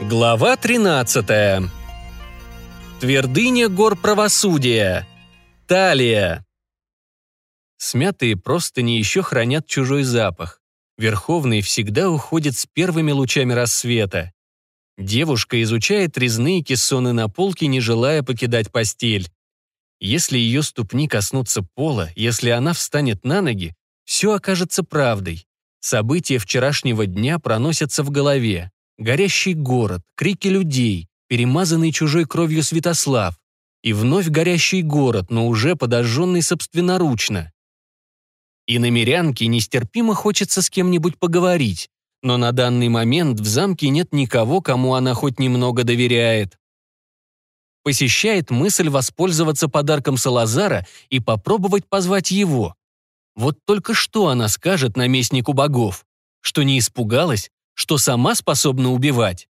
Глава 13. Твердыня гор правосудия. Талия. Смятые простыни еще хранят чужой запах. Верховный всегда уходит с первыми лучами рассвета. Девушка изучает резные кессоны на полке, не желая покидать постель. Если ее ступни коснутся пола, если она встанет на ноги, все окажется правдой. События вчерашнего дня проносятся в голове. Горящий город, крики людей, перемазанный чужой кровью Святослав. И вновь горящий город, но уже подожженный собственноручно. И на мирянке нестерпимо хочется с кем-нибудь поговорить, но на данный момент в замке нет никого, кому она хоть немного доверяет. Посещает мысль воспользоваться подарком Салазара и попробовать позвать его. Вот только что она скажет наместнику богов? Что не испугалась, что сама способна убивать.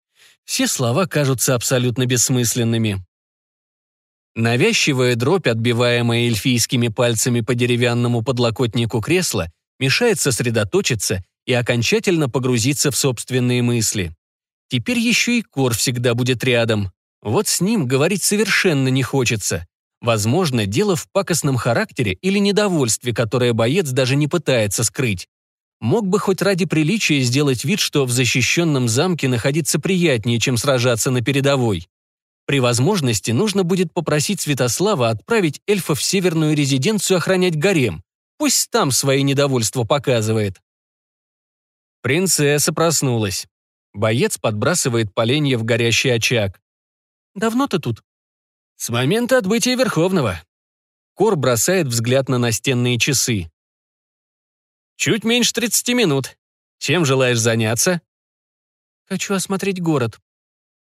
Все слова кажутся абсолютно бессмысленными. Навязчивая дробь, отбиваемая эльфийскими пальцами по деревянному подлокотнику кресла, мешает сосредоточиться и окончательно погрузиться в собственные мысли. Теперь еще и Кор всегда будет рядом. Вот с ним говорить совершенно не хочется. Возможно, дело в пакостном характере или недовольстве, которое боец даже не пытается скрыть. Мог бы хоть ради приличия сделать вид, что в защищенном замке находиться приятнее, чем сражаться на передовой. При возможности нужно будет попросить Святослава отправить эльфа в северную резиденцию охранять гарем. Пусть там свои недовольства показывает. Принцесса проснулась. Боец подбрасывает поленья в горящий очаг. «Давно ты тут?» «С момента отбытия Верховного». Кор бросает взгляд на настенные часы. Чуть меньше 30 минут. Чем желаешь заняться? Хочу осмотреть город.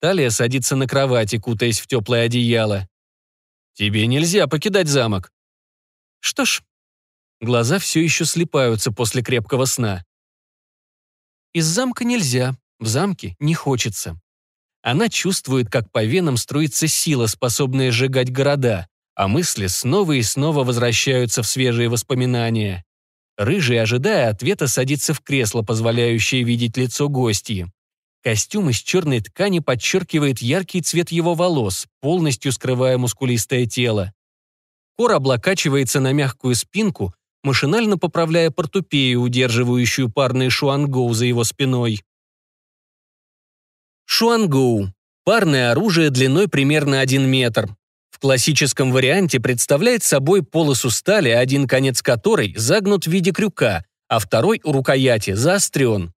Талия садится на кровати, кутаясь в теплое одеяло. Тебе нельзя покидать замок. Что ж, глаза все еще слипаются после крепкого сна. Из замка нельзя, в замке не хочется. Она чувствует, как по венам струится сила, способная сжигать города, а мысли снова и снова возвращаются в свежие воспоминания. Рыжий, ожидая ответа, садится в кресло, позволяющее видеть лицо гостьи. Костюм из черной ткани подчеркивает яркий цвет его волос, полностью скрывая мускулистое тело. Кор облокачивается на мягкую спинку, машинально поправляя портупею, удерживающую парный шуангоу за его спиной. Шуангоу – парное оружие длиной примерно 1 метр классическом варианте представляет собой полосу стали, один конец которой загнут в виде крюка, а второй у рукояти заострен.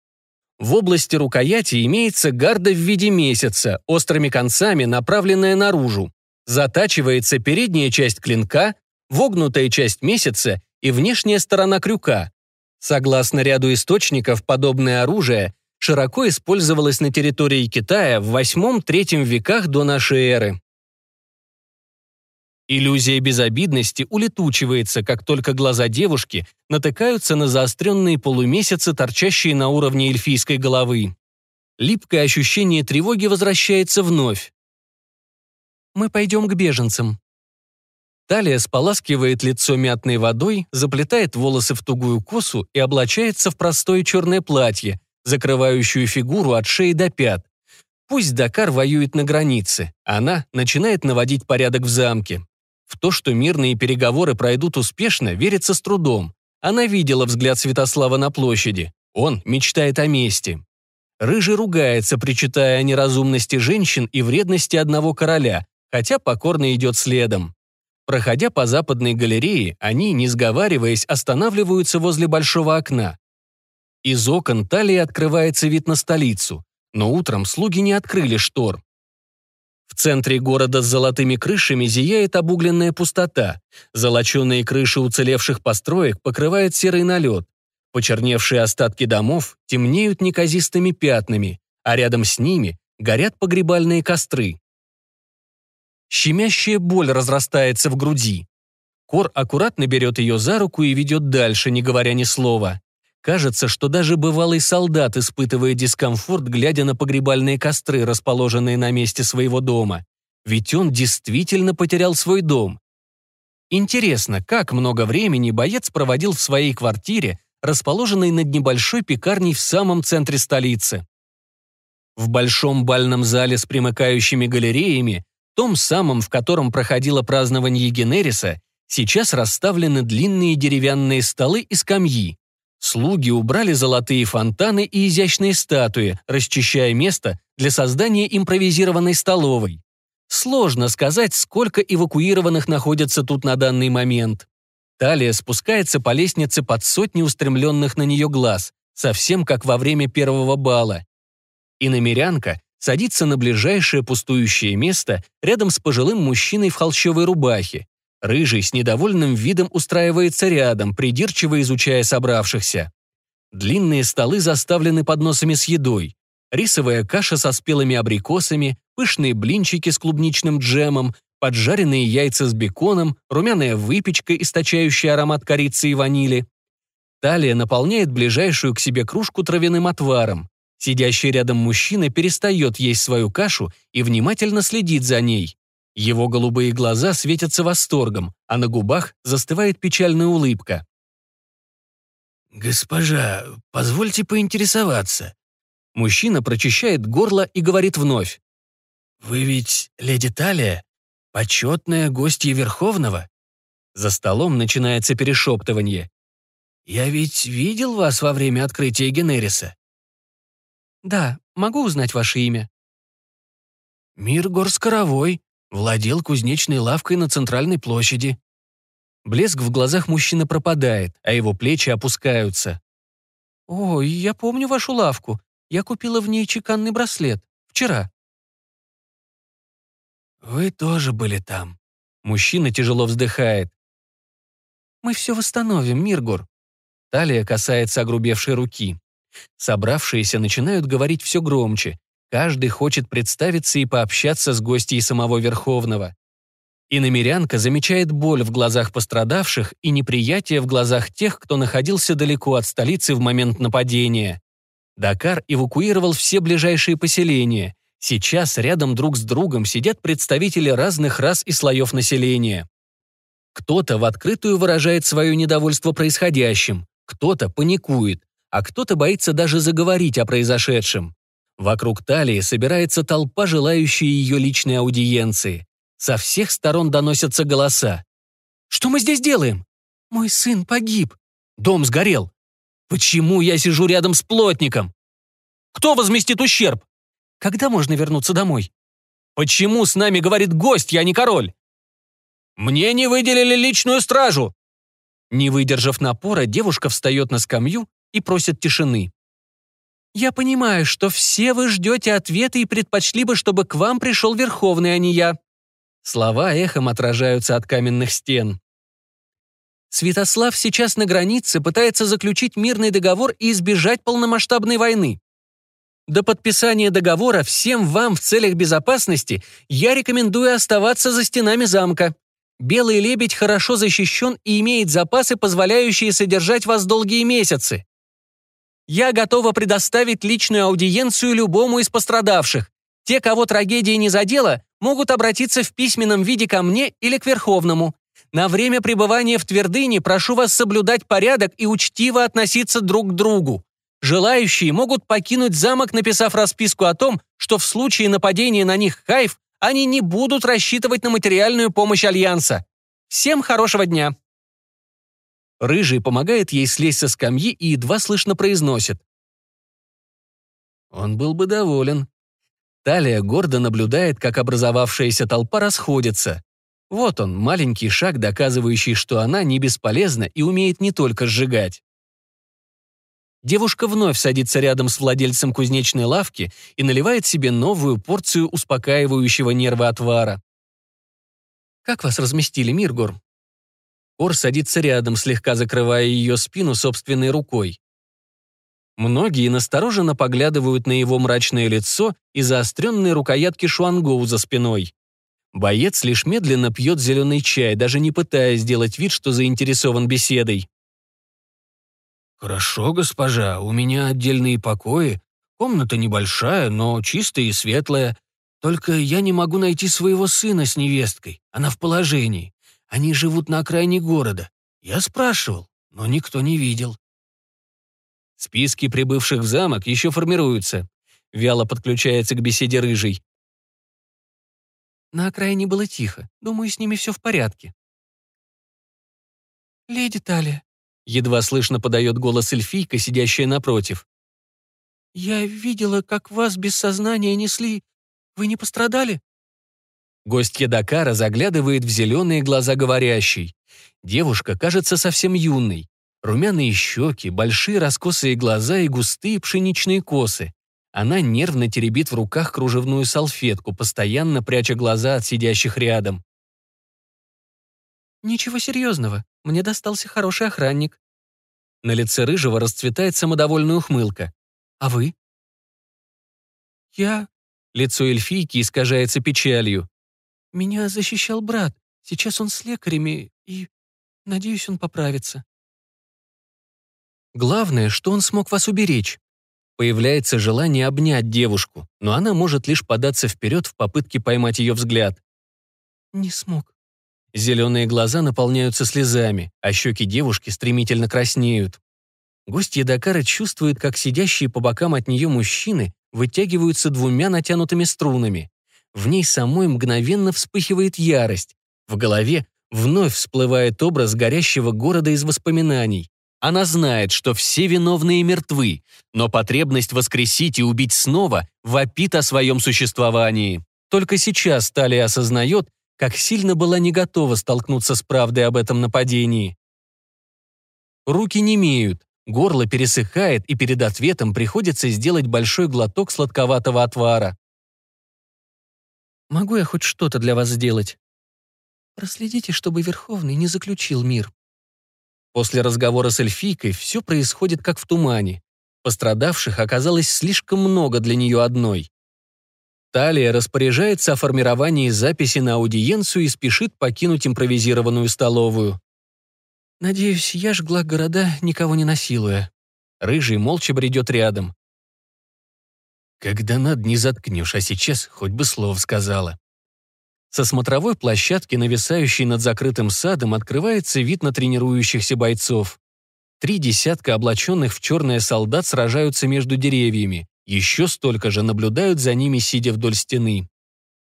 В области рукояти имеется гарда в виде месяца, острыми концами направленная наружу. Затачивается передняя часть клинка, вогнутая часть месяца и внешняя сторона крюка. Согласно ряду источников, подобное оружие широко использовалось на территории Китая в 8-3 веках до нашей эры. Иллюзия безобидности улетучивается, как только глаза девушки натыкаются на заостренные полумесяцы, торчащие на уровне эльфийской головы. Липкое ощущение тревоги возвращается вновь. «Мы пойдем к беженцам». Талия споласкивает лицо мятной водой, заплетает волосы в тугую косу и облачается в простое черное платье, закрывающую фигуру от шеи до пят. Пусть Дакар воюет на границе, она начинает наводить порядок в замке. В то, что мирные переговоры пройдут успешно, верится с трудом. Она видела взгляд Святослава на площади. Он мечтает о мести. Рыжий ругается, причитая о неразумности женщин и вредности одного короля, хотя покорно идет следом. Проходя по западной галерее, они, не сговариваясь, останавливаются возле большого окна. Из окон талии открывается вид на столицу, но утром слуги не открыли штор. В центре города с золотыми крышами зияет обугленная пустота. Золоченые крыши уцелевших построек покрывает серый налет. Почерневшие остатки домов темнеют неказистыми пятнами, а рядом с ними горят погребальные костры. Щемящая боль разрастается в груди. Кор аккуратно берет ее за руку и ведет дальше, не говоря ни слова. Кажется, что даже бывалый солдат испытывает дискомфорт, глядя на погребальные костры, расположенные на месте своего дома. Ведь он действительно потерял свой дом. Интересно, как много времени боец проводил в своей квартире, расположенной над небольшой пекарней в самом центре столицы. В большом бальном зале с примыкающими галереями, том самом, в котором проходило празднование Генериса, сейчас расставлены длинные деревянные столы и скамьи. Слуги убрали золотые фонтаны и изящные статуи, расчищая место для создания импровизированной столовой. Сложно сказать, сколько эвакуированных находится тут на данный момент. Талия спускается по лестнице под сотни устремленных на нее глаз, совсем как во время первого бала. И намерянка садится на ближайшее пустующее место рядом с пожилым мужчиной в холщовой рубахе. Рыжий с недовольным видом устраивается рядом, придирчиво изучая собравшихся. Длинные столы заставлены подносами с едой. Рисовая каша со спелыми абрикосами, пышные блинчики с клубничным джемом, поджаренные яйца с беконом, румяная выпечка, источающая аромат корицы и ванили. Талия наполняет ближайшую к себе кружку травяным отваром. Сидящий рядом мужчина перестает есть свою кашу и внимательно следит за ней. Его голубые глаза светятся восторгом, а на губах застывает печальная улыбка. «Госпожа, позвольте поинтересоваться». Мужчина прочищает горло и говорит вновь. «Вы ведь леди Талия, почетная гостья Верховного?» За столом начинается перешептывание. «Я ведь видел вас во время открытия Генериса». «Да, могу узнать ваше имя?» «Миргор Скоровой, владел кузнечной лавкой на центральной площади». Блеск в глазах мужчины пропадает, а его плечи опускаются. «О, я помню вашу лавку. Я купила в ней чеканный браслет. Вчера». «Вы тоже были там». Мужчина тяжело вздыхает. «Мы все восстановим, Миргор». Талия касается огрубевшей руки. Собравшиеся начинают говорить все громче. Каждый хочет представиться и пообщаться с гостьей самого Верховного. И замечает боль в глазах пострадавших и неприятие в глазах тех, кто находился далеко от столицы в момент нападения. Дакар эвакуировал все ближайшие поселения. Сейчас рядом друг с другом сидят представители разных рас и слоев населения. Кто-то в открытую выражает свое недовольство происходящим, кто-то паникует, а кто-то боится даже заговорить о произошедшем. Вокруг талии собирается толпа, желающая ее личной аудиенции. Со всех сторон доносятся голоса. «Что мы здесь делаем?» «Мой сын погиб». «Дом сгорел». «Почему я сижу рядом с плотником?» «Кто возместит ущерб?» Когда можно вернуться домой? Почему с нами говорит гость, я не король? Мне не выделили личную стражу. Не выдержав напора, девушка встает на скамью и просит тишины. «Я понимаю, что все вы ждете ответа и предпочли бы, чтобы к вам пришел Верховный, а не я». Слова эхом отражаются от каменных стен. Святослав сейчас на границе пытается заключить мирный договор и избежать полномасштабной войны. До подписания договора всем вам в целях безопасности я рекомендую оставаться за стенами замка. Белый лебедь хорошо защищен и имеет запасы, позволяющие содержать вас долгие месяцы. Я готова предоставить личную аудиенцию любому из пострадавших. Те, кого трагедия не задела, могут обратиться в письменном виде ко мне или к Верховному. На время пребывания в твердыне прошу вас соблюдать порядок и учтиво относиться друг к другу. Желающие могут покинуть замок, написав расписку о том, что в случае нападения на них Хайф они не будут рассчитывать на материальную помощь Альянса. Всем хорошего дня!» Рыжий помогает ей слезть со скамьи и едва слышно произносит. Он был бы доволен. Талия гордо наблюдает, как образовавшаяся толпа расходится. Вот он, маленький шаг, доказывающий, что она не бесполезна и умеет не только сжигать. Девушка вновь садится рядом с владельцем кузнечной лавки и наливает себе новую порцию успокаивающего нервы отвара. «Как вас разместили, Миргор?» Кор садится рядом, слегка закрывая ее спину собственной рукой. Многие настороженно поглядывают на его мрачное лицо и заостренные рукоятки шуангоу за спиной. Боец лишь медленно пьет зеленый чай, даже не пытаясь сделать вид, что заинтересован беседой. «Хорошо, госпожа, у меня отдельные покои. Комната небольшая, но чистая и светлая. Только я не могу найти своего сына с невесткой. Она в положении. Они живут на окраине города. Я спрашивал, но никто не видел». Списки прибывших в замок еще формируются. вяло подключается к беседе рыжий. На окраине было тихо. Думаю, с ними все в порядке. «Леди Талия», — едва слышно подает голос эльфийка, сидящая напротив. «Я видела, как вас без сознания несли. Вы не пострадали?» Гостья Дакара заглядывает в зеленые глаза говорящей. Девушка кажется совсем юной. Румяные щеки, большие раскосые глаза и густые пшеничные косы. Она нервно теребит в руках кружевную салфетку, постоянно пряча глаза от сидящих рядом. «Ничего серьезного. Мне достался хороший охранник». На лице Рыжего расцветает самодовольная ухмылка. «А вы?» «Я...» Лицо эльфийки искажается печалью. «Меня защищал брат. Сейчас он с лекарями, и... Надеюсь, он поправится». Главное, что он смог вас уберечь. Появляется желание обнять девушку, но она может лишь податься вперед в попытке поймать ее взгляд. «Не смог». Зеленые глаза наполняются слезами, а щеки девушки стремительно краснеют. Гостья Дакара чувствует, как сидящие по бокам от нее мужчины вытягиваются двумя натянутыми струнами. В ней самой мгновенно вспыхивает ярость. В голове вновь всплывает образ горящего города из воспоминаний. Она знает, что все виновные мертвы, но потребность воскресить и убить снова вопит о своем существовании. Только сейчас Талия осознает, как сильно была не готова столкнуться с правдой об этом нападении. Руки не имеют, горло пересыхает, и перед ответом приходится сделать большой глоток сладковатого отвара. «Могу я хоть что-то для вас сделать?» «Проследите, чтобы Верховный не заключил мир». После разговора с эльфийкой все происходит как в тумане. Пострадавших оказалось слишком много для нее одной. Талия распоряжается о формировании записи на аудиенцию и спешит покинуть импровизированную столовую. «Надеюсь, я жгла города, никого не насилуя». Рыжий молча бредет рядом. «Когда над не заткнешь, а сейчас хоть бы слов сказала». Со смотровой площадки, нависающей над закрытым садом, открывается вид на тренирующихся бойцов. Три десятка облаченных в черное солдат сражаются между деревьями. Еще столько же наблюдают за ними, сидя вдоль стены.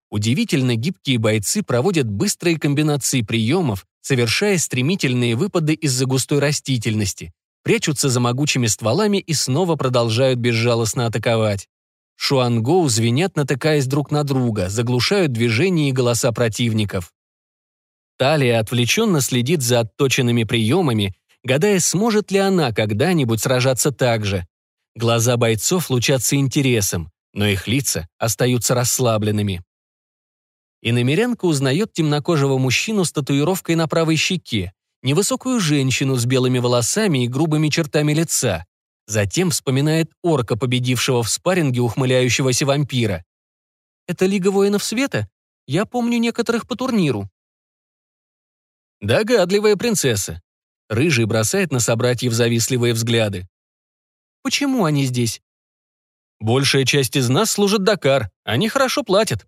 Удивительно гибкие бойцы проводят быстрые комбинации приемов, совершая стремительные выпады из-за густой растительности, прячутся за могучими стволами и снова продолжают безжалостно атаковать. Шуангоу звенят, натыкаясь друг на друга, заглушают движения и голоса противников. Талия отвлеченно следит за отточенными приемами, гадая, сможет ли она когда-нибудь сражаться так же. Глаза бойцов лучатся интересом, но их лица остаются расслабленными. Иномерянка узнает темнокожего мужчину с татуировкой на правой щеке, невысокую женщину с белыми волосами и грубыми чертами лица. Затем вспоминает орка, победившего в спарринге ухмыляющегося вампира. «Это Лига воинов света? Я помню некоторых по турниру». Догадливая принцесса. Рыжий бросает на собратьев завистливые взгляды. Почему они здесь? Большая часть из нас служит Дакар. Они хорошо платят.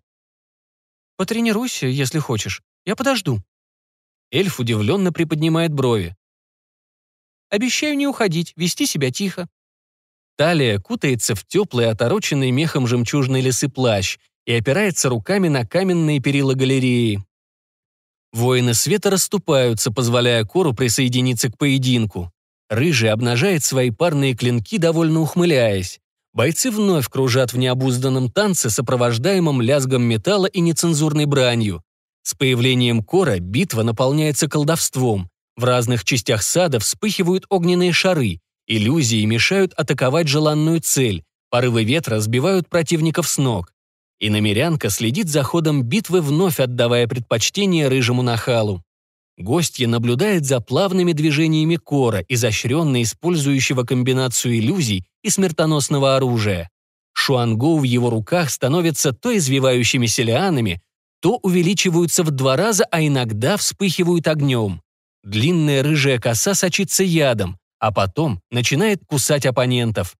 Потренируйся, если хочешь. Я подожду. Эльф удивленно приподнимает брови. Обещаю не уходить, вести себя тихо. Талия кутается в теплый, отороченный мехом жемчужный лесы плащ и опирается руками на каменные перила галереи. Воины света расступаются, позволяя Кору присоединиться к поединку. Рыжий обнажает свои парные клинки, довольно ухмыляясь. Бойцы вновь кружат в необузданном танце, сопровождаемом лязгом металла и нецензурной бранью. С появлением Кора битва наполняется колдовством. В разных частях сада вспыхивают огненные шары, иллюзии мешают атаковать желанную цель, порывы ветра сбивают противников с ног. И намерянка следит за ходом битвы, вновь отдавая предпочтение рыжему нахалу. Гостья наблюдает за плавными движениями кора, изощренно использующего комбинацию иллюзий и смертоносного оружия. Шуангоу в его руках становятся то извивающимися лианами, то увеличиваются в два раза, а иногда вспыхивают огнем. Длинная рыжая коса сочится ядом, а потом начинает кусать оппонентов.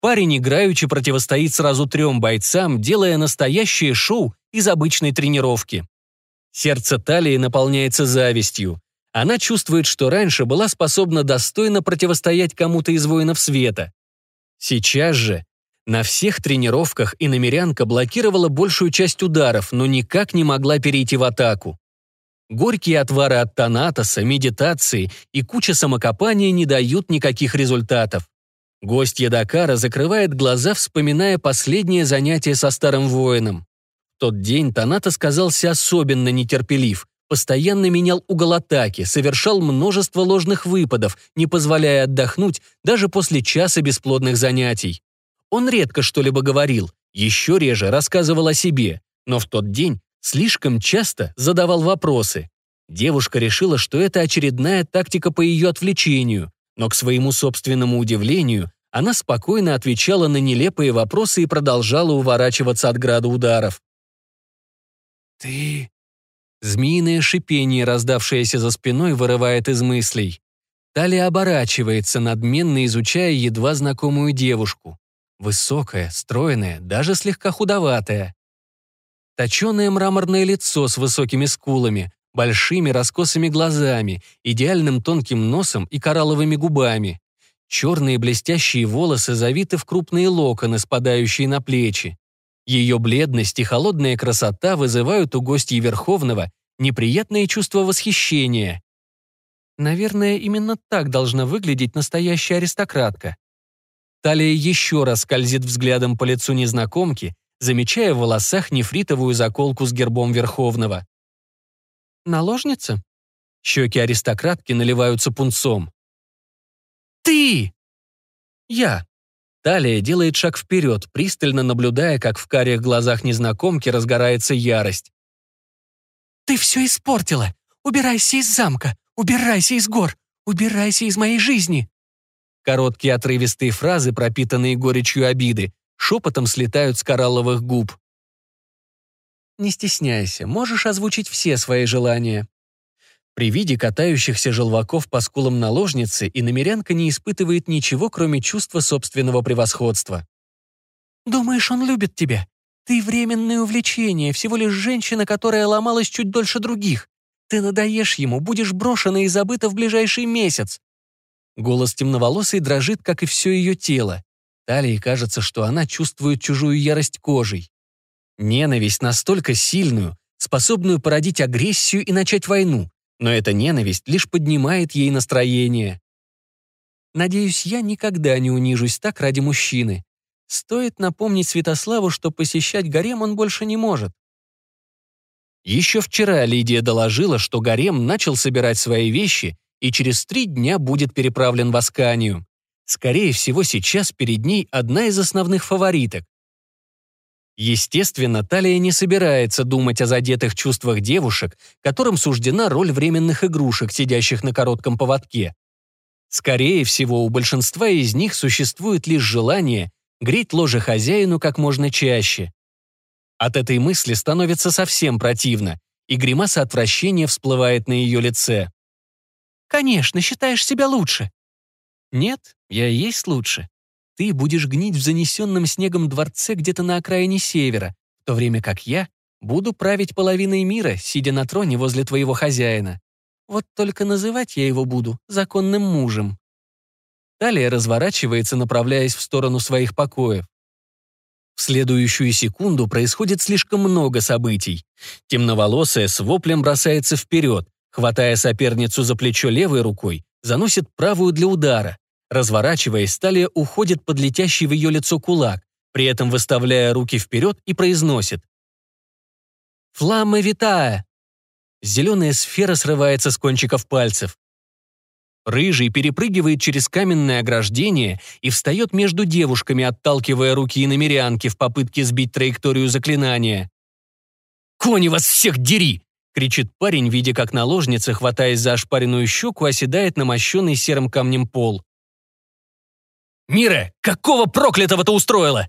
Парень играючи противостоит сразу трем бойцам, делая настоящее шоу из обычной тренировки. Сердце Талии наполняется завистью. Она чувствует, что раньше была способна достойно противостоять кому-то из воинов света. Сейчас же На всех тренировках и намерянка блокировала большую часть ударов, но никак не могла перейти в атаку. Горькие отвары от тонатоса, медитации и куча самокопания не дают никаких результатов. Гостья Дакара закрывает глаза, вспоминая последнее занятие со старым воином. В тот день Танатос казался особенно нетерпелив, постоянно менял угол атаки, совершал множество ложных выпадов, не позволяя отдохнуть даже после часа бесплодных занятий. Он редко что-либо говорил, еще реже рассказывал о себе, но в тот день слишком часто задавал вопросы. Девушка решила, что это очередная тактика по ее отвлечению, но к своему собственному удивлению она спокойно отвечала на нелепые вопросы и продолжала уворачиваться от града ударов. «Ты...» Змеиное шипение, раздавшееся за спиной, вырывает из мыслей. Талия оборачивается, надменно изучая едва знакомую девушку. Высокая, стройная, даже слегка худоватая. Точеное мраморное лицо с высокими скулами, большими раскосыми глазами, идеальным тонким носом и коралловыми губами. Черные блестящие волосы завиты в крупные локоны, спадающие на плечи. Ее бледность и холодная красота вызывают у гостей Верховного неприятное чувство восхищения. Наверное, именно так должна выглядеть настоящая аристократка. Талия еще раз скользит взглядом по лицу незнакомки, замечая в волосах нефритовую заколку с гербом Верховного. «Наложница?» Щеки аристократки наливаются пунцом. «Ты!» «Я!» Талия делает шаг вперед, пристально наблюдая, как в карих глазах незнакомки разгорается ярость. «Ты все испортила! Убирайся из замка! Убирайся из гор! Убирайся из моей жизни!» Короткие отрывистые фразы, пропитанные горечью обиды, шепотом слетают с коралловых губ. «Не стесняйся, можешь озвучить все свои желания». При виде катающихся желваков по скулам наложницы и намерянка не испытывает ничего, кроме чувства собственного превосходства. «Думаешь, он любит тебя? Ты временное увлечение, всего лишь женщина, которая ломалась чуть дольше других. Ты надоешь ему, будешь брошена и забыта в ближайший месяц. Голос темноволосой дрожит, как и все ее тело. Талии кажется, что она чувствует чужую ярость кожей. Ненависть настолько сильную, способную породить агрессию и начать войну, но эта ненависть лишь поднимает ей настроение. Надеюсь, я никогда не унижусь так ради мужчины. Стоит напомнить Святославу, что посещать гарем он больше не может. Еще вчера Лидия доложила, что гарем начал собирать свои вещи и через три дня будет переправлен в Асканию. Скорее всего, сейчас перед ней одна из основных фавориток. Естественно, Талия не собирается думать о задетых чувствах девушек, которым суждена роль временных игрушек, сидящих на коротком поводке. Скорее всего, у большинства из них существует лишь желание греть ложе хозяину как можно чаще. От этой мысли становится совсем противно, и гримаса отвращения всплывает на ее лице. Конечно, считаешь себя лучше. Нет, я и есть лучше. Ты будешь гнить в занесенном снегом дворце где-то на окраине севера, в то время как я буду править половиной мира, сидя на троне возле твоего хозяина. Вот только называть я его буду законным мужем. Талия разворачивается, направляясь в сторону своих покоев. В следующую секунду происходит слишком много событий. Темноволосая с воплем бросается вперед, Хватая соперницу за плечо левой рукой, заносит правую для удара. Разворачиваясь, Талия уходит под летящий в ее лицо кулак, при этом выставляя руки вперед и произносит. «Фламма витая!» Зеленая сфера срывается с кончиков пальцев. Рыжий перепрыгивает через каменное ограждение и встает между девушками, отталкивая руки и намерянки в попытке сбить траекторию заклинания. «Кони вас всех дери!» кричит парень, видя, как наложница, хватаясь за ошпаренную щеку, оседает на мощенный серым камнем пол. «Мира, какого проклятого ты устроила?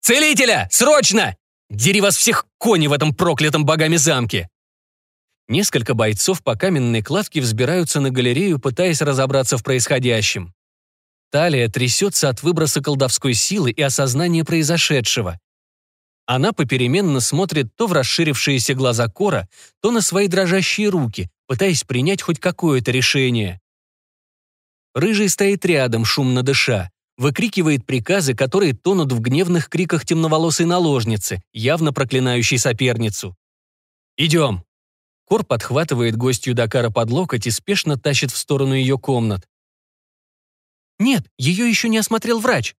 Целителя, срочно! Дери вас всех кони в этом проклятом богами замке!» Несколько бойцов по каменной кладке взбираются на галерею, пытаясь разобраться в происходящем. Талия трясется от выброса колдовской силы и осознания произошедшего. Она попеременно смотрит то в расширившиеся глаза Кора, то на свои дрожащие руки, пытаясь принять хоть какое-то решение. Рыжий стоит рядом, шумно дыша. выкрикивает приказы, которые тонут в гневных криках темноволосой наложницы, явно проклинающей соперницу. «Идем!» Кор подхватывает гостью Дакара под локоть и спешно тащит в сторону ее комнат. «Нет, ее еще не осмотрел врач!»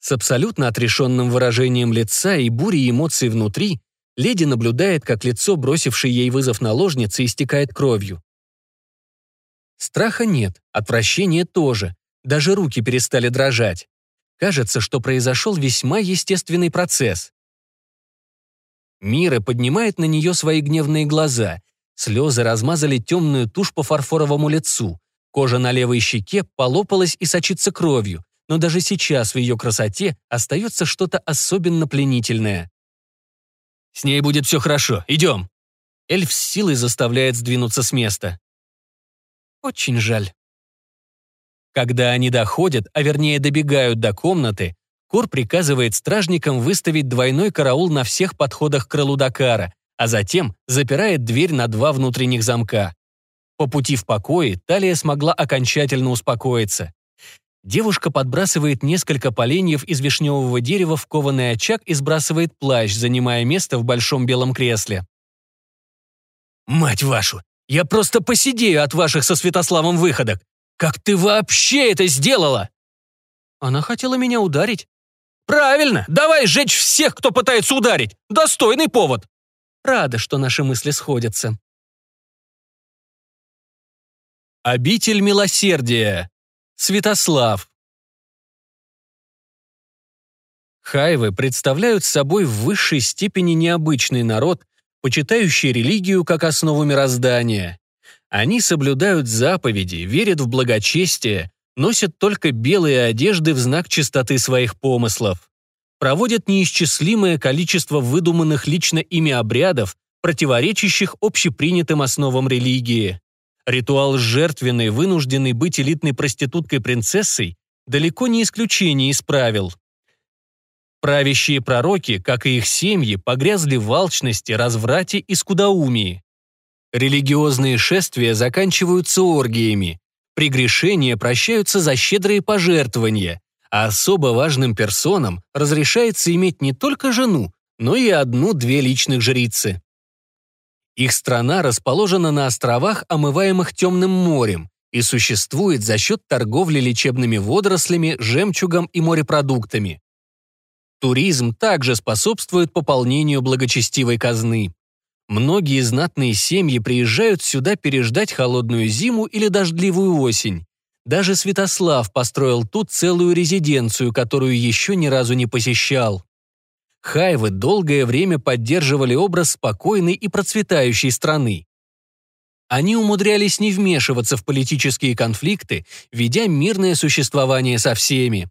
С абсолютно отрешенным выражением лица и бурей эмоций внутри, леди наблюдает, как лицо, бросившей ей вызов наложницы, истекает кровью. Страха нет, отвращения тоже, даже руки перестали дрожать. Кажется, что произошел весьма естественный процесс. Мира поднимает на нее свои гневные глаза. Слезы размазали темную тушь по фарфоровому лицу. Кожа на левой щеке полопалась и сочится кровью, но даже сейчас в ее красоте остается что-то особенно пленительное. «С ней будет все хорошо, идем!» Эльф с силой заставляет сдвинуться с места. «Очень жаль». Когда они доходят, а вернее добегают до комнаты, Кор приказывает стражникам выставить двойной караул на всех подходах к крылу Дакара, а затем запирает дверь на два внутренних замка. По пути в покое Талия смогла окончательно успокоиться. Девушка подбрасывает несколько поленьев из вишневого дерева в кованый очаг и сбрасывает плащ, занимая место в большом белом кресле. «Мать вашу! Я просто посидею от ваших со Святославом выходок! Как ты вообще это сделала?» Она хотела меня ударить. «Правильно! Давай сжечь всех, кто пытается ударить! Достойный повод!» Рада, что наши мысли сходятся. Обитель милосердия. Святослав. Хайвы представляют собой в высшей степени необычный народ, почитающий религию как основу мироздания. Они соблюдают заповеди, верят в благочестие, носят только белые одежды в знак чистоты своих помыслов. Проводят неисчислимое количество выдуманных лично ими обрядов, противоречащих общепринятым основам религии. Ритуал жертвенной, вынужденной быть элитной проституткой-принцессой, далеко не исключение из правил. Правящие пророки, как и их семьи, погрязли в алчности, разврате и скудоумии. Религиозные шествия заканчиваются оргиями, Прегрешения прощаются за щедрые пожертвования, а особо важным персонам разрешается иметь не только жену, но и одну-две личных жрицы. Их страна расположена на островах, омываемых темным морем, и существует за счет торговли лечебными водорослями, жемчугом и морепродуктами. Туризм также способствует пополнению благочестивой казны. Многие знатные семьи приезжают сюда переждать холодную зиму или дождливую осень. Даже Святослав построил тут целую резиденцию, которую еще ни разу не посещал. Хайвы долгое время поддерживали образ спокойной и процветающей страны. Они умудрялись не вмешиваться в политические конфликты, ведя мирное существование со всеми.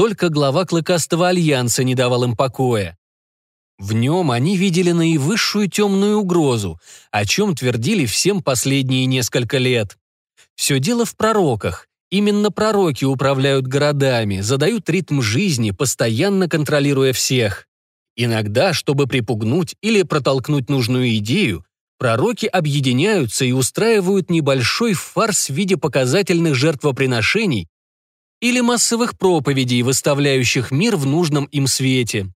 Только глава Клыкастого альянса не давал им покоя. В нем они видели наивысшую темную угрозу, о чем твердили всем последние несколько лет. Все дело в пророках. Именно пророки управляют городами, задают ритм жизни, постоянно контролируя всех. Иногда, чтобы припугнуть или протолкнуть нужную идею, пророки объединяются и устраивают небольшой фарс в виде показательных жертвоприношений или массовых проповедей, выставляющих мир в нужном им свете.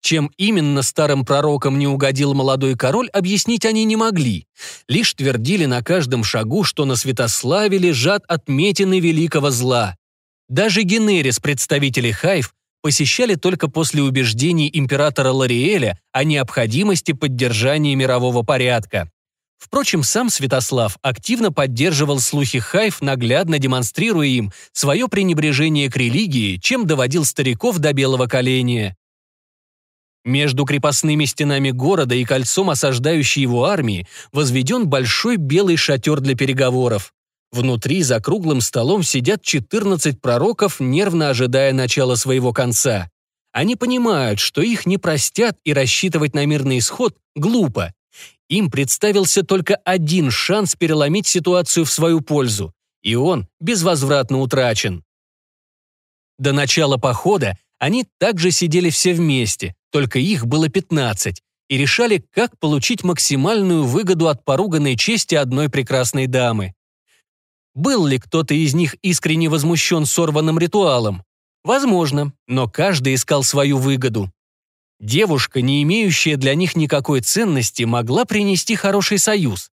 Чем именно старым пророкам не угодил молодой король, объяснить они не могли. Лишь твердили на каждом шагу, что на Святославе лежат отметины великого зла. Даже Генерис, представители Хайф, посещали только после убеждений императора Лариэля о необходимости поддержания мирового порядка. Впрочем, сам Святослав активно поддерживал слухи Хайф, наглядно демонстрируя им свое пренебрежение к религии, чем доводил стариков до белого коленя. Между крепостными стенами города и кольцом осаждающей его армии возведен большой белый шатер для переговоров. Внутри за круглым столом сидят 14 пророков, нервно ожидая начала своего конца. Они понимают, что их не простят и рассчитывать на мирный исход глупо. Им представился только один шанс переломить ситуацию в свою пользу, и он безвозвратно утрачен. До начала похода они также сидели все вместе, только их было 15, и решали, как получить максимальную выгоду от поруганной чести одной прекрасной дамы. Был ли кто-то из них искренне возмущен сорванным ритуалом? Возможно, но каждый искал свою выгоду. Девушка, не имеющая для них никакой ценности, могла принести хороший союз.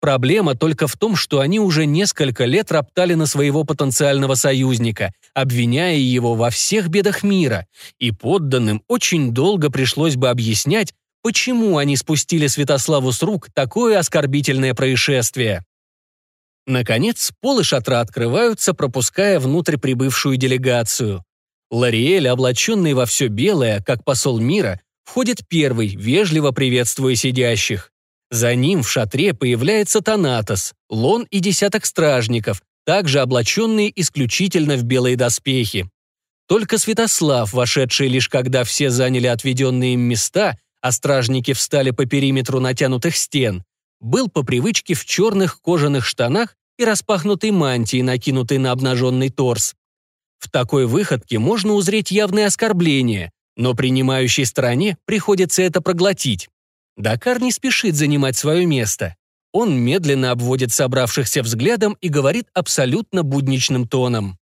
Проблема только в том, что они уже несколько лет роптали на своего потенциального союзника, обвиняя его во всех бедах мира, и подданным очень долго пришлось бы объяснять, почему они спустили Святославу с рук такое оскорбительное происшествие. Наконец, полы шатра открываются, пропуская внутрь прибывшую делегацию. Лариэль, облаченный во все белое, как посол мира, входит первый, вежливо приветствуя сидящих. За ним в шатре появляется Танатос, Лон и десяток стражников, также облаченные исключительно в белые доспехи. Только Святослав, вошедший лишь когда все заняли отведенные им места, а стражники встали по периметру натянутых стен, был по привычке в черных кожаных штанах и распахнутой мантии, накинутой на обнаженный торс. В такой выходке можно узреть явные оскорбления, но принимающей стороне приходится это проглотить. Дакар не спешит занимать свое место. Он медленно обводит собравшихся взглядом и говорит абсолютно будничным тоном.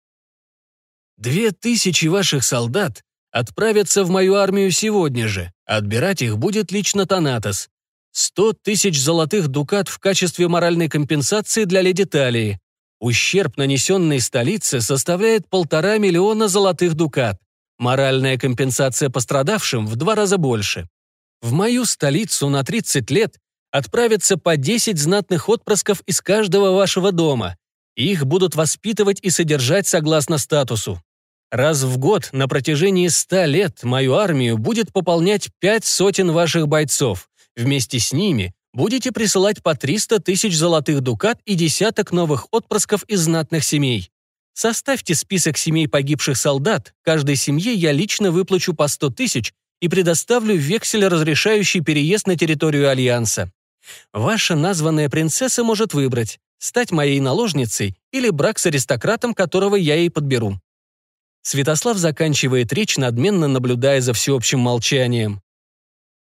«Две тысячи ваших солдат отправятся в мою армию сегодня же. Отбирать их будет лично Танатос. Сто тысяч золотых дукат в качестве моральной компенсации для леди Талии. Ущерб, нанесенный столице, составляет полтора миллиона золотых дукат. Моральная компенсация пострадавшим в два раза больше. В мою столицу на 30 лет отправятся по 10 знатных отпрысков из каждого вашего дома. Их будут воспитывать и содержать согласно статусу. Раз в год на протяжении 100 лет мою армию будет пополнять пять сотен ваших бойцов. Вместе с ними будете присылать по 300 тысяч золотых дукат и десяток новых отпрысков из знатных семей. Составьте список семей погибших солдат, каждой семье я лично выплачу по 100 тысяч и предоставлю вексель, разрешающий переезд на территорию Альянса. Ваша названная принцесса может выбрать, стать моей наложницей или брак с аристократом, которого я ей подберу. Святослав заканчивает речь, надменно наблюдая за всеобщим молчанием.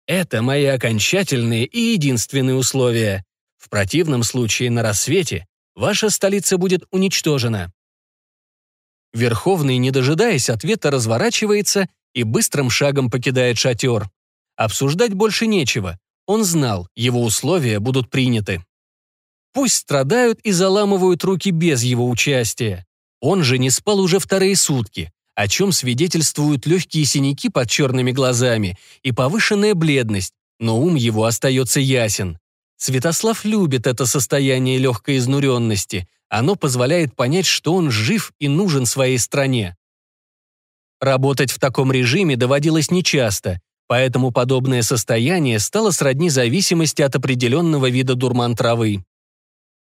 Это мои окончательные и единственные условия. В противном случае на рассвете ваша столица будет уничтожена. Верховный, не дожидаясь ответа, разворачивается и быстрым шагом покидает шатер. Обсуждать больше нечего. Он знал, его условия будут приняты. Пусть страдают и заламывают руки без его участия. Он же не спал уже вторые сутки о чем свидетельствуют легкие синяки под черными глазами и повышенная бледность, но ум его остается ясен. Святослав любит это состояние легкой изнуренности, оно позволяет понять, что он жив и нужен своей стране. Работать в таком режиме доводилось нечасто, поэтому подобное состояние стало сродни зависимости от определенного вида дурман-травы.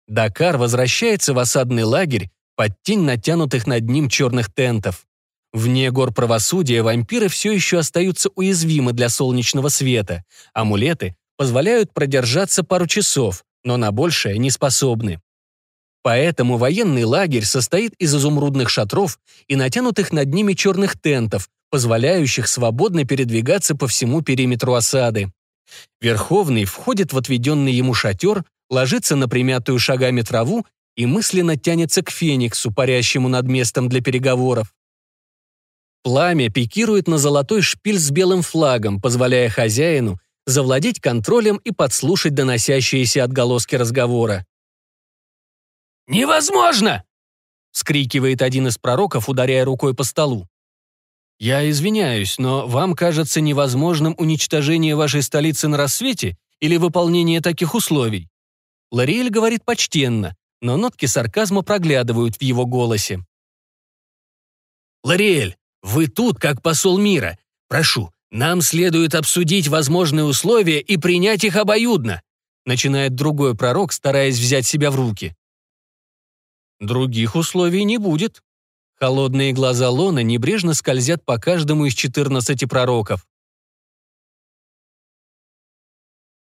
Дакар возвращается в осадный лагерь под тень натянутых над ним черных тентов. Вне гор правосудия вампиры все еще остаются уязвимы для солнечного света. Амулеты позволяют продержаться пару часов, но на большее не способны. Поэтому военный лагерь состоит из изумрудных шатров и натянутых над ними черных тентов, позволяющих свободно передвигаться по всему периметру осады. Верховный входит в отведенный ему шатер, ложится на примятую шагами траву и мысленно тянется к Фениксу, парящему над местом для переговоров. Пламя пикирует на золотой шпиль с белым флагом, позволяя хозяину завладеть контролем и подслушать доносящиеся отголоски разговора. «Невозможно!» — скрикивает один из пророков, ударяя рукой по столу. «Я извиняюсь, но вам кажется невозможным уничтожение вашей столицы на рассвете или выполнение таких условий?» Лориэль говорит почтенно, но нотки сарказма проглядывают в его голосе. «Лориэль, вы тут, как посол мира. Прошу, нам следует обсудить возможные условия и принять их обоюдно», начинает другой пророк, стараясь взять себя в руки. Других условий не будет. Холодные глаза Лона небрежно скользят по каждому из 14 пророков.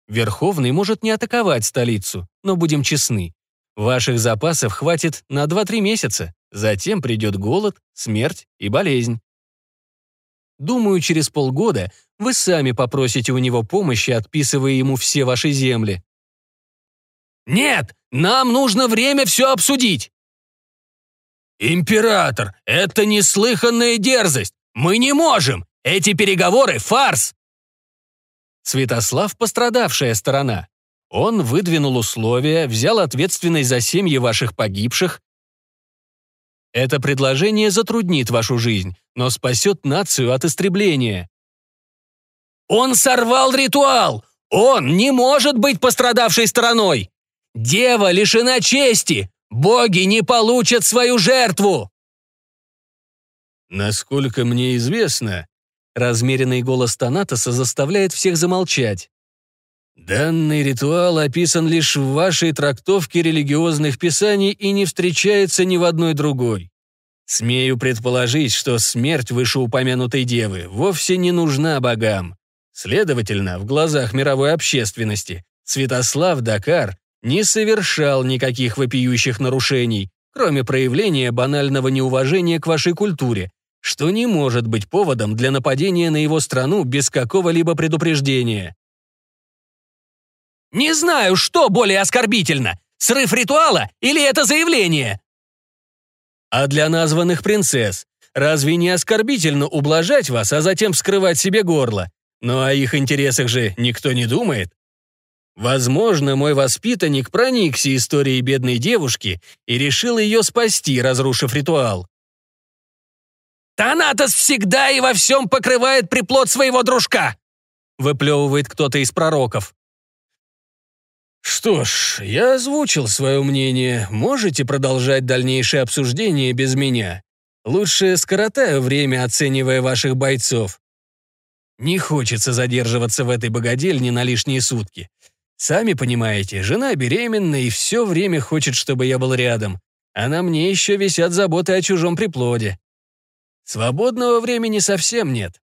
Верховный может не атаковать столицу, но будем честны. Ваших запасов хватит на 2-3 месяца. Затем придет голод, смерть и болезнь. Думаю, через полгода вы сами попросите у него помощи, отписывая ему все ваши земли». «Нет, нам нужно время все обсудить!» «Император, это неслыханная дерзость! Мы не можем! Эти переговоры — фарс!» Святослав — пострадавшая сторона. Он выдвинул условия, взял ответственность за семьи ваших погибших. Это предложение затруднит вашу жизнь, но спасет нацию от истребления. Он сорвал ритуал! Он не может быть пострадавшей стороной! Дева лишена чести! Боги не получат свою жертву!» «Насколько мне известно», — размеренный голос Танатоса заставляет всех замолчать. «Данный ритуал описан лишь в вашей трактовке религиозных писаний и не встречается ни в одной другой. Смею предположить, что смерть вышеупомянутой девы вовсе не нужна богам. Следовательно, в глазах мировой общественности Святослав Дакар не совершал никаких вопиющих нарушений, кроме проявления банального неуважения к вашей культуре, что не может быть поводом для нападения на его страну без какого-либо предупреждения. «Не знаю, что более оскорбительно, срыв ритуала или это заявление?» «А для названных принцесс разве не оскорбительно ублажать вас, а затем скрывать себе горло? Но о их интересах же никто не думает. Возможно, мой воспитанник проникся историей бедной девушки и решил ее спасти, разрушив ритуал. «Танатос всегда и во всем покрывает приплод своего дружка!» выплевывает кто-то из пророков. «Что ж, я озвучил свое мнение. Можете продолжать дальнейшее обсуждение без меня. Лучше скоротаю время, оценивая ваших бойцов. Не хочется задерживаться в этой богадельне на лишние сутки. Сами понимаете, жена беременна и все время хочет, чтобы я был рядом. А на мне еще висят заботы о чужом приплоде. Свободного времени совсем нет.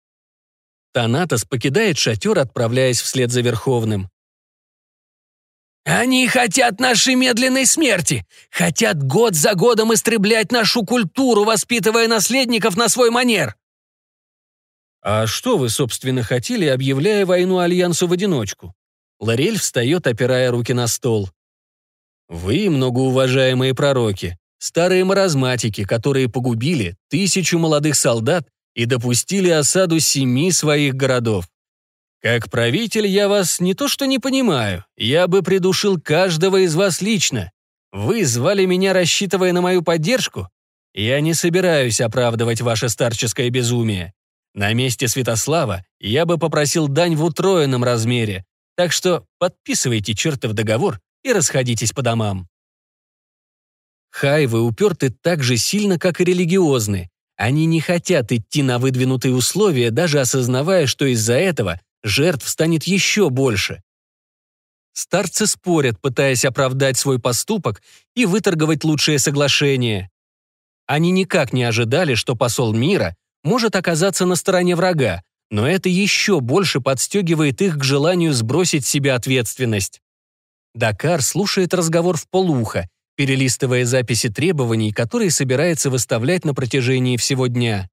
Танатос покидает шатер, отправляясь вслед за Верховным. «Они хотят нашей медленной смерти! Хотят год за годом истреблять нашу культуру, воспитывая наследников на свой манер!» «А что вы, собственно, хотели, объявляя войну Альянсу в одиночку?» Лорель встает, опирая руки на стол. «Вы, многоуважаемые пророки, старые маразматики, которые погубили тысячу молодых солдат и допустили осаду семи своих городов. Как правитель я вас не то что не понимаю, я бы придушил каждого из вас лично. Вы звали меня, рассчитывая на мою поддержку? Я не собираюсь оправдывать ваше старческое безумие. На месте Святослава я бы попросил дань в утроенном размере, так что подписывайте чертов договор и расходитесь по домам. Хайвы уперты так же сильно, как и религиозны. Они не хотят идти на выдвинутые условия, даже осознавая, что из-за этого жертв станет еще больше. Старцы спорят, пытаясь оправдать свой поступок и выторговать лучшее соглашение. Они никак не ожидали, что посол мира может оказаться на стороне врага, но это еще больше подстегивает их к желанию сбросить с себя ответственность. Дакар слушает разговор в полуха, перелистывая записи требований, которые собирается выставлять на протяжении всего дня.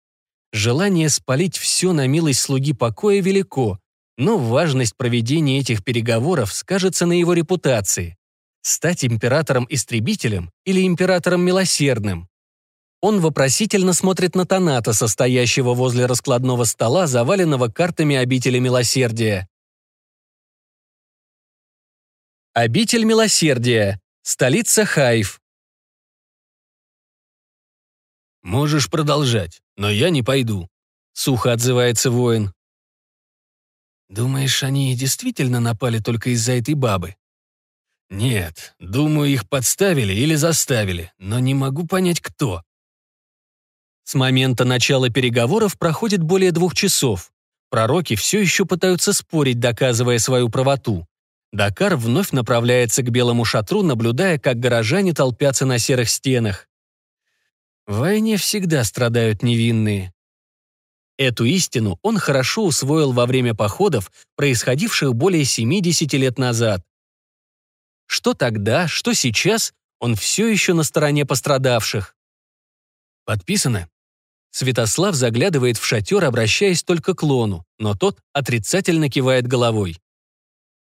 Желание спалить все на милость слуги покоя велико, но важность проведения этих переговоров скажется на его репутации. Стать императором-истребителем или императором милосердным? Он вопросительно смотрит на Таната, состоящего возле раскладного стола, заваленного картами обители милосердия. Обитель милосердия. Столица Хайф. «Можешь продолжать, но я не пойду», — сухо отзывается воин. «Думаешь, они действительно напали только из-за этой бабы?» «Нет, думаю, их подставили или заставили, но не могу понять, кто». С момента начала переговоров проходит более двух часов. Пророки все еще пытаются спорить, доказывая свою правоту. Дакар вновь направляется к белому шатру, наблюдая, как горожане толпятся на серых стенах. В войне всегда страдают невинные. Эту истину он хорошо усвоил во время походов, происходивших более 70 лет назад. Что тогда, что сейчас, он все еще на стороне пострадавших. Подписано. Святослав заглядывает в шатер, обращаясь только к Лону, но тот отрицательно кивает головой.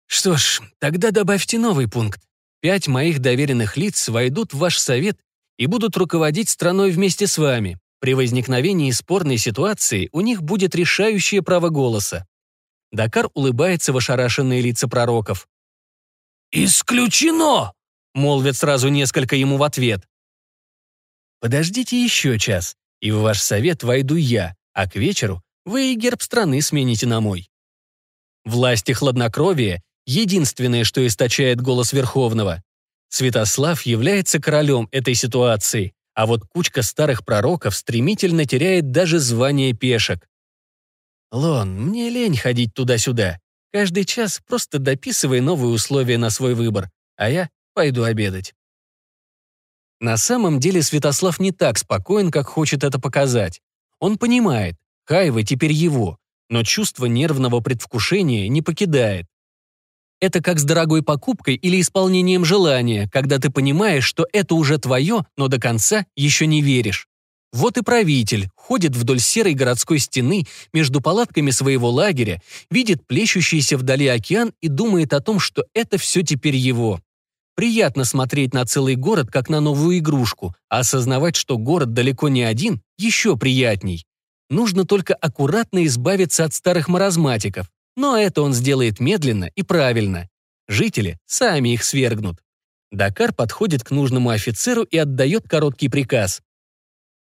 Что ж, тогда добавьте новый пункт. Пять моих доверенных лиц войдут в ваш совет и будут руководить страной вместе с вами. При возникновении спорной ситуации у них будет решающее право голоса. Дакар улыбается в ошарашенные лица пророков. «Исключено!» — молвят сразу несколько ему в ответ. «Подождите еще час, и в ваш совет войду я, а к вечеру вы и герб страны смените на мой». Власть и хладнокровие — единственное, что источает голос Верховного. Святослав является королем этой ситуации, а вот кучка старых пророков стремительно теряет даже звание пешек. Лон, мне лень ходить туда-сюда. Каждый час просто дописывай новые условия на свой выбор, а я пойду обедать. На самом деле Святослав не так спокоен, как хочет это показать. Он понимает, Хайва теперь его, но чувство нервного предвкушения не покидает. Это как с дорогой покупкой или исполнением желания, когда ты понимаешь, что это уже твое, но до конца еще не веришь. Вот и правитель ходит вдоль серой городской стены между палатками своего лагеря, видит плещущийся вдали океан и думает о том, что это все теперь его. Приятно смотреть на целый город, как на новую игрушку, а осознавать, что город далеко не один, еще приятней. Нужно только аккуратно избавиться от старых маразматиков. Но это он сделает медленно и правильно. Жители сами их свергнут. Дакар подходит к нужному офицеру и отдает короткий приказ.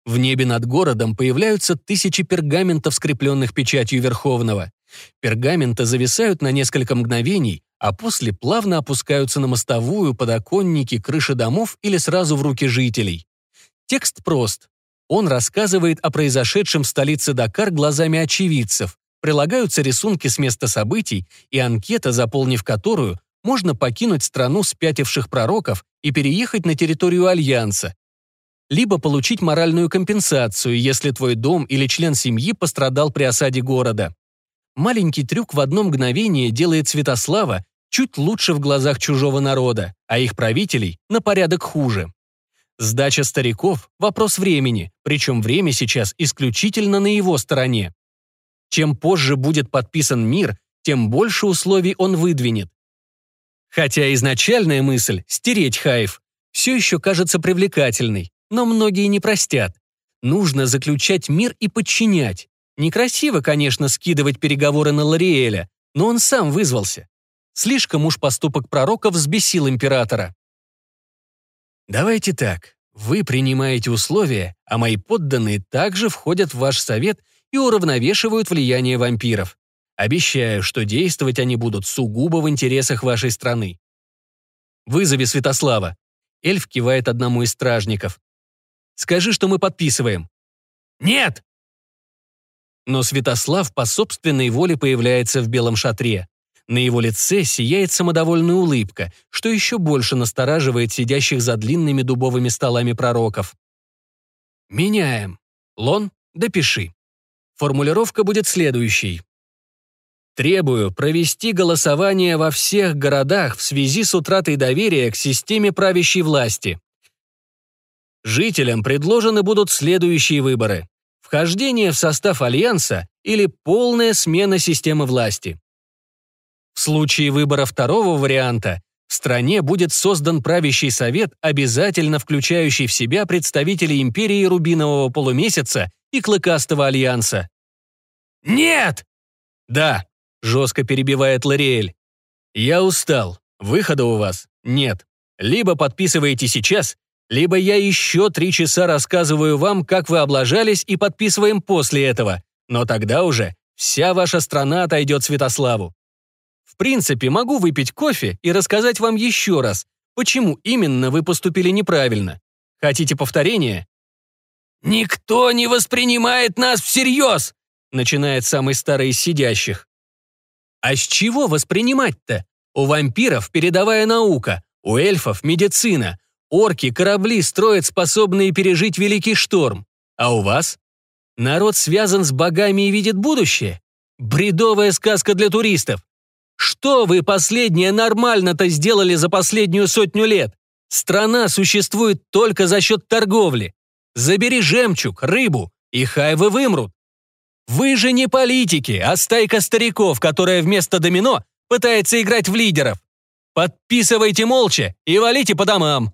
В небе над городом появляются тысячи пергаментов, скрепленных печатью Верховного. Пергаменты зависают на несколько мгновений, а после плавно опускаются на мостовую, подоконники, крыши домов или сразу в руки жителей. Текст прост. Он рассказывает о произошедшем в столице Дакар глазами очевидцев, прилагаются рисунки с места событий и анкета, заполнив которую, можно покинуть страну спятивших пророков и переехать на территорию Альянса, либо получить моральную компенсацию, если твой дом или член семьи пострадал при осаде города. Маленький трюк в одно мгновение делает Святослава чуть лучше в глазах чужого народа, а их правителей на порядок хуже. Сдача стариков – вопрос времени, причем время сейчас исключительно на его стороне. Чем позже будет подписан мир, тем больше условий он выдвинет. Хотя изначальная мысль – стереть Хаев – все еще кажется привлекательной, но многие не простят. Нужно заключать мир и подчинять. Некрасиво, конечно, скидывать переговоры на Лариэля, но он сам вызвался. Слишком уж поступок пророка взбесил императора. Давайте так. Вы принимаете условия, а мои подданные также входят в ваш совет и уравновешивают влияние вампиров. Обещаю, что действовать они будут сугубо в интересах вашей страны. Вызови Святослава. Эльф кивает одному из стражников. Скажи, что мы подписываем. Нет! Но Святослав по собственной воле появляется в белом шатре. На его лице сияет самодовольная улыбка, что еще больше настораживает сидящих за длинными дубовыми столами пророков. Меняем. Лон, допиши. Формулировка будет следующей. Требую провести голосование во всех городах в связи с утратой доверия к системе правящей власти. Жителям предложены будут следующие выборы. Вхождение в состав Альянса или полная смена системы власти. В случае выбора второго варианта в стране будет создан правящий совет, обязательно включающий в себя представителей империи Рубинового полумесяца и Клыкастого альянса. «Нет!» «Да», — жестко перебивает Лориэль. «Я устал. Выхода у вас нет. Либо подписываете сейчас, либо я еще три часа рассказываю вам, как вы облажались, и подписываем после этого. Но тогда уже вся ваша страна отойдет Святославу. В принципе, могу выпить кофе и рассказать вам еще раз, почему именно вы поступили неправильно. Хотите повторение? «Никто не воспринимает нас всерьез!» начинает самый старый из сидящих. А с чего воспринимать-то? У вампиров передовая наука, у эльфов медицина, орки корабли строят, способные пережить великий шторм. А у вас? Народ связан с богами и видит будущее? Бредовая сказка для туристов. Что вы последнее нормально-то сделали за последнюю сотню лет? Страна существует только за счет торговли. Забери жемчуг, рыбу, и хайвы вымрут. Вы же не политики, а стайка стариков, которая вместо домино пытается играть в лидеров. Подписывайте молча и валите по домам.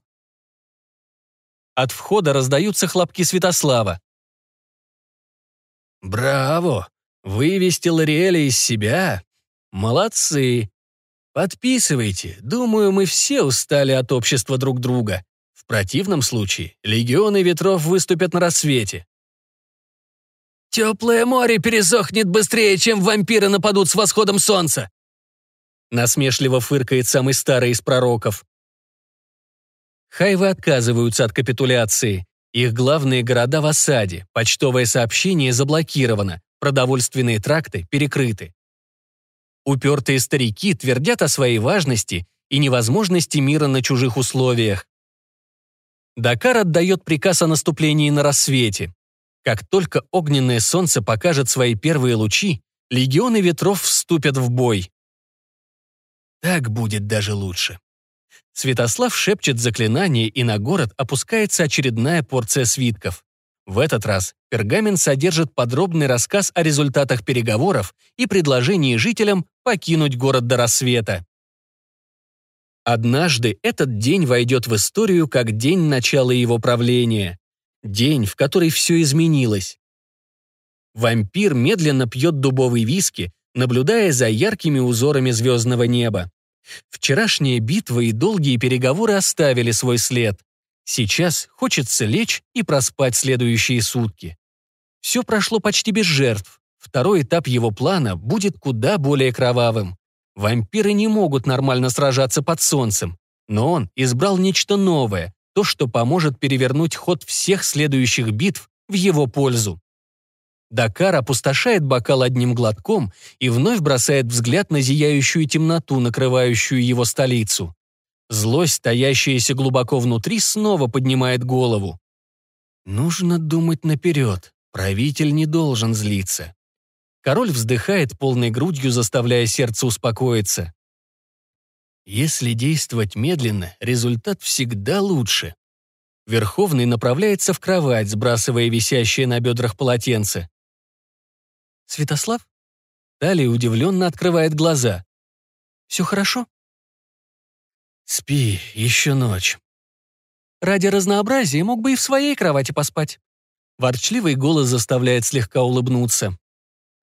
От входа раздаются хлопки Святослава. «Браво! Вывести Лориэля из себя? Молодцы! Подписывайте. Думаю, мы все устали от общества друг друга. В противном случае легионы ветров выступят на рассвете. «Теплое море пересохнет быстрее, чем вампиры нападут с восходом солнца!» Насмешливо фыркает самый старый из пророков. Хайвы отказываются от капитуляции. Их главные города в осаде, почтовое сообщение заблокировано, продовольственные тракты перекрыты. Упертые старики твердят о своей важности и невозможности мира на чужих условиях. Дакар отдает приказ о наступлении на рассвете. Как только огненное солнце покажет свои первые лучи, легионы ветров вступят в бой. Так будет даже лучше. Святослав шепчет заклинание, и на город опускается очередная порция свитков. В этот раз пергамент содержит подробный рассказ о результатах переговоров и предложении жителям покинуть город до рассвета. Однажды этот день войдет в историю как день начала его правления. День, в который все изменилось. Вампир медленно пьет дубовый виски, наблюдая за яркими узорами звездного неба. Вчерашняя битва и долгие переговоры оставили свой след. Сейчас хочется лечь и проспать следующие сутки. Все прошло почти без жертв. Второй этап его плана будет куда более кровавым. Вампиры не могут нормально сражаться под солнцем, но он избрал нечто новое, то, что поможет перевернуть ход всех следующих битв в его пользу. Дакар опустошает бокал одним глотком и вновь бросает взгляд на зияющую темноту, накрывающую его столицу. Злость, стоящаяся глубоко внутри, снова поднимает голову. Нужно думать наперед. Правитель не должен злиться. Король вздыхает полной грудью, заставляя сердце успокоиться. Если действовать медленно, результат всегда лучше. Верховный направляется в кровать, сбрасывая висящее на бедрах полотенце. «Святослав?» Талия удивленно открывает глаза. «Все хорошо?» «Спи, еще ночь». «Ради разнообразия мог бы и в своей кровати поспать». Ворчливый голос заставляет слегка улыбнуться.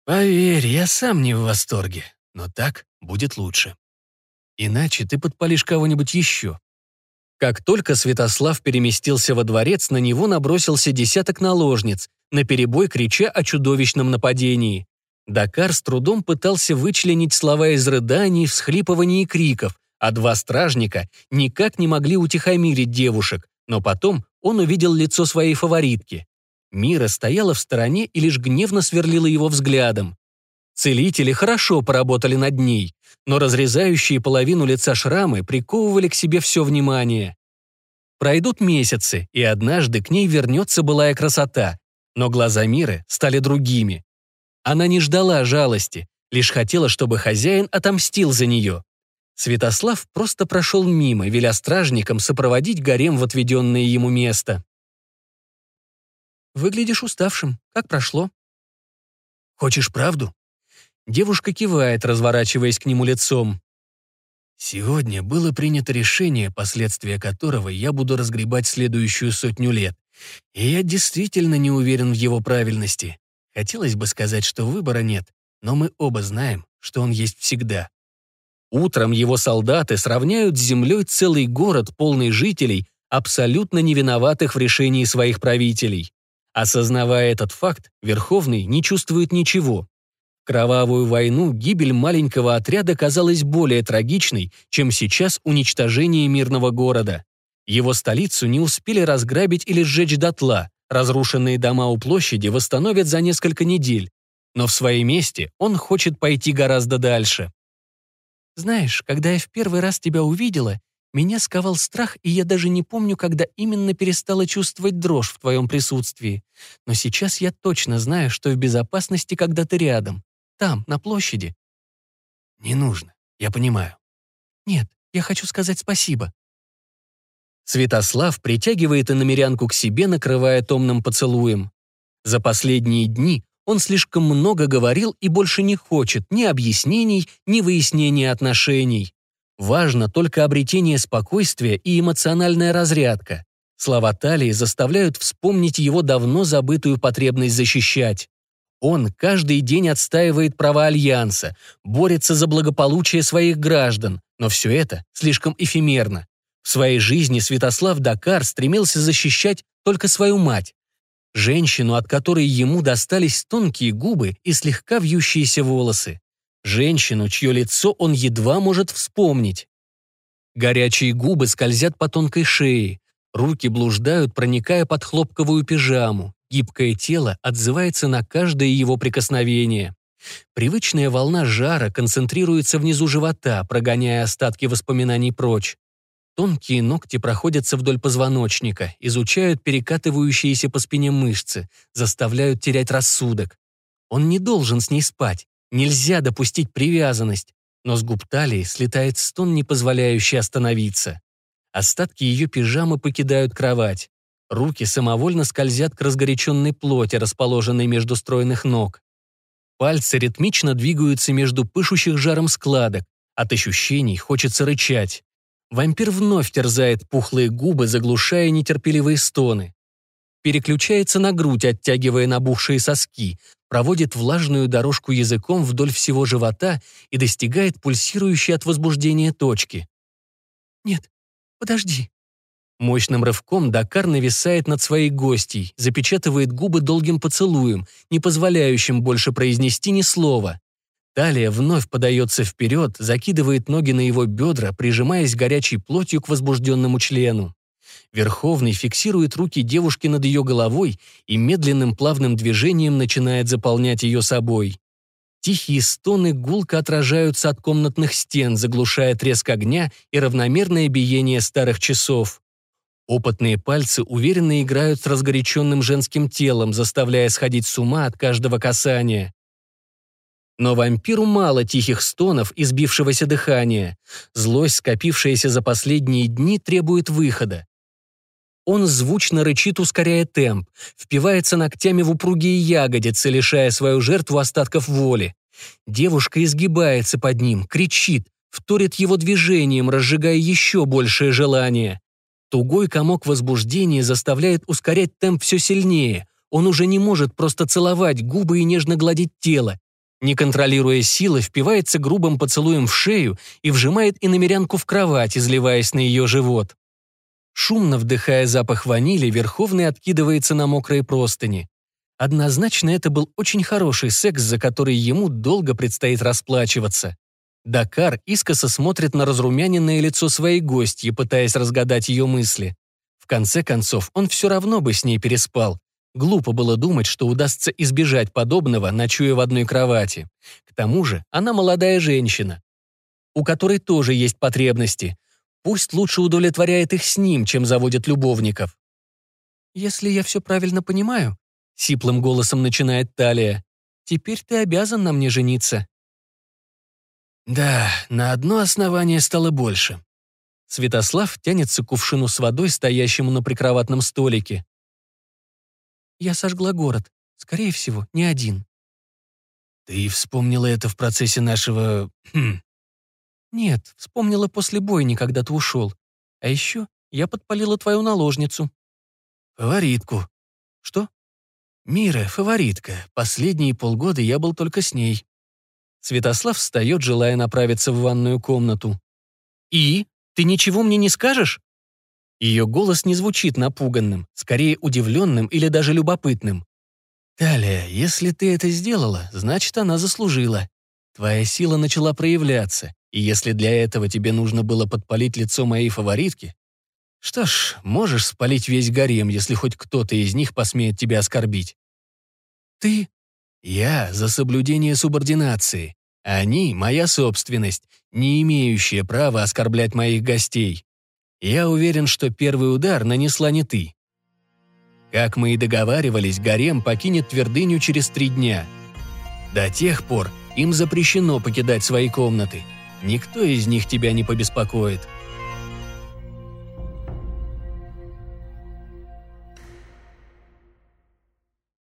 «Поверь, я сам не в восторге, но так будет лучше. Иначе ты подпалишь кого-нибудь еще». Как только Святослав переместился во дворец, на него набросился десяток наложниц, наперебой крича о чудовищном нападении. Дакар с трудом пытался вычленить слова из рыданий, всхлипываний и криков, а два стражника никак не могли утихомирить девушек, но потом он увидел лицо своей фаворитки. Мира стояла в стороне и лишь гневно сверлила его взглядом. Целители хорошо поработали над ней, но разрезающие половину лица шрамы приковывали к себе все внимание. Пройдут месяцы, и однажды к ней вернется былая красота, но глаза Миры стали другими. Она не ждала жалости, лишь хотела, чтобы хозяин отомстил за нее. Святослав просто прошел мимо, веля стражникам сопроводить гарем в отведенное ему место. «Выглядишь уставшим. Как прошло?» «Хочешь правду?» Девушка кивает, разворачиваясь к нему лицом. «Сегодня было принято решение, последствия которого я буду разгребать следующую сотню лет. И я действительно не уверен в его правильности. Хотелось бы сказать, что выбора нет, но мы оба знаем, что он есть всегда. Утром его солдаты сравняют с землей целый город, полный жителей, абсолютно невиноватых в решении своих правителей. Осознавая этот факт, Верховный не чувствует ничего. Кровавую войну гибель маленького отряда казалась более трагичной, чем сейчас уничтожение мирного города. Его столицу не успели разграбить или сжечь дотла, разрушенные дома у площади восстановят за несколько недель, но в своей месте он хочет пойти гораздо дальше. «Знаешь, когда я в первый раз тебя увидела, меня сковал страх, и я даже не помню, когда именно перестала чувствовать дрожь в твоем присутствии. Но сейчас я точно знаю, что в безопасности, когда ты рядом. Там, на площади». «Не нужно, я понимаю». «Нет, я хочу сказать спасибо. Святослав притягивает иномерянку к себе, накрывая томным поцелуем. За последние дни он слишком много говорил и больше не хочет ни объяснений, ни выяснения отношений. Важно только обретение спокойствия и эмоциональная разрядка. Слова Талии заставляют вспомнить его давно забытую потребность защищать. Он каждый день отстаивает права Альянса, борется за благополучие своих граждан, но все это слишком эфемерно. В своей жизни Святослав Дакар стремился защищать только свою мать, женщину, от которой ему достались тонкие губы и слегка вьющиеся волосы, женщину, чье лицо он едва может вспомнить. Горячие губы скользят по тонкой шее, руки блуждают, проникая под хлопковую пижаму, гибкое тело отзывается на каждое его прикосновение. Привычная волна жара концентрируется внизу живота, прогоняя остатки воспоминаний прочь. Тонкие ногти проходятся вдоль позвоночника, изучают перекатывающиеся по спине мышцы, заставляют терять рассудок. Он не должен с ней спать, нельзя допустить привязанность, но с губ талии слетает стон, не позволяющий остановиться. Остатки ее пижамы покидают кровать. Руки самовольно скользят к разгоряченной плоти, расположенной между стройных ног. Пальцы ритмично двигаются между пышущих жаром складок. От ощущений хочется рычать. Вампир вновь терзает пухлые губы, заглушая нетерпеливые стоны. Переключается на грудь, оттягивая набухшие соски, проводит влажную дорожку языком вдоль всего живота и достигает пульсирующей от возбуждения точки. «Нет, подожди». Мощным рывком Дакар нависает над своей гостьей, запечатывает губы долгим поцелуем, не позволяющим больше произнести ни слова. Талия вновь подается вперед, закидывает ноги на его бедра, прижимаясь горячей плотью к возбужденному члену. Верховный фиксирует руки девушки над ее головой и медленным плавным движением начинает заполнять ее собой. Тихие стоны гулко отражаются от комнатных стен, заглушая треск огня и равномерное биение старых часов. Опытные пальцы уверенно играют с разгоряченным женским телом, заставляя сходить с ума от каждого касания. Но вампиру мало тихих стонов и сбившегося дыхания. Злость, скопившаяся за последние дни, требует выхода. Он звучно рычит, ускоряя темп, впивается ногтями в упругие ягодицы, лишая свою жертву остатков воли. Девушка изгибается под ним, кричит, вторит его движением, разжигая еще большее желание. Тугой комок возбуждения заставляет ускорять темп все сильнее. Он уже не может просто целовать губы и нежно гладить тело. Не контролируя силы, впивается грубым поцелуем в шею и вжимает иномерянку в кровать, изливаясь на ее живот. Шумно вдыхая запах ванили, Верховный откидывается на мокрые простыни. Однозначно это был очень хороший секс, за который ему долго предстоит расплачиваться. Дакар искоса смотрит на разрумяненное лицо своей гостьи, пытаясь разгадать ее мысли. В конце концов, он все равно бы с ней переспал. Глупо было думать, что удастся избежать подобного, ночуя в одной кровати. К тому же она молодая женщина, у которой тоже есть потребности. Пусть лучше удовлетворяет их с ним, чем заводит любовников. «Если я все правильно понимаю», — сиплым голосом начинает Талия, «теперь ты обязан на мне жениться». Да, на одно основание стало больше. Святослав тянется к кувшину с водой, стоящему на прикроватном столике. Я сожгла город. Скорее всего, не один. Ты вспомнила это в процессе нашего... Хм. Нет, вспомнила после бойни, когда ты ушел. А еще я подпалила твою наложницу. Фаворитку. Что? Мира, фаворитка. Последние полгода я был только с ней. Святослав встает, желая направиться в ванную комнату. «И? Ты ничего мне не скажешь?» Ее голос не звучит напуганным, скорее удивленным или даже любопытным. «Талия, если ты это сделала, значит, она заслужила. Твоя сила начала проявляться, и если для этого тебе нужно было подпалить лицо моей фаворитки, что ж, можешь спалить весь гарем, если хоть кто-то из них посмеет тебя оскорбить. Ты? Я за соблюдение субординации. Они — моя собственность, не имеющая права оскорблять моих гостей. Я уверен, что первый удар нанесла не ты. Как мы и договаривались, гарем покинет твердыню через три дня. До тех пор им запрещено покидать свои комнаты. Никто из них тебя не побеспокоит.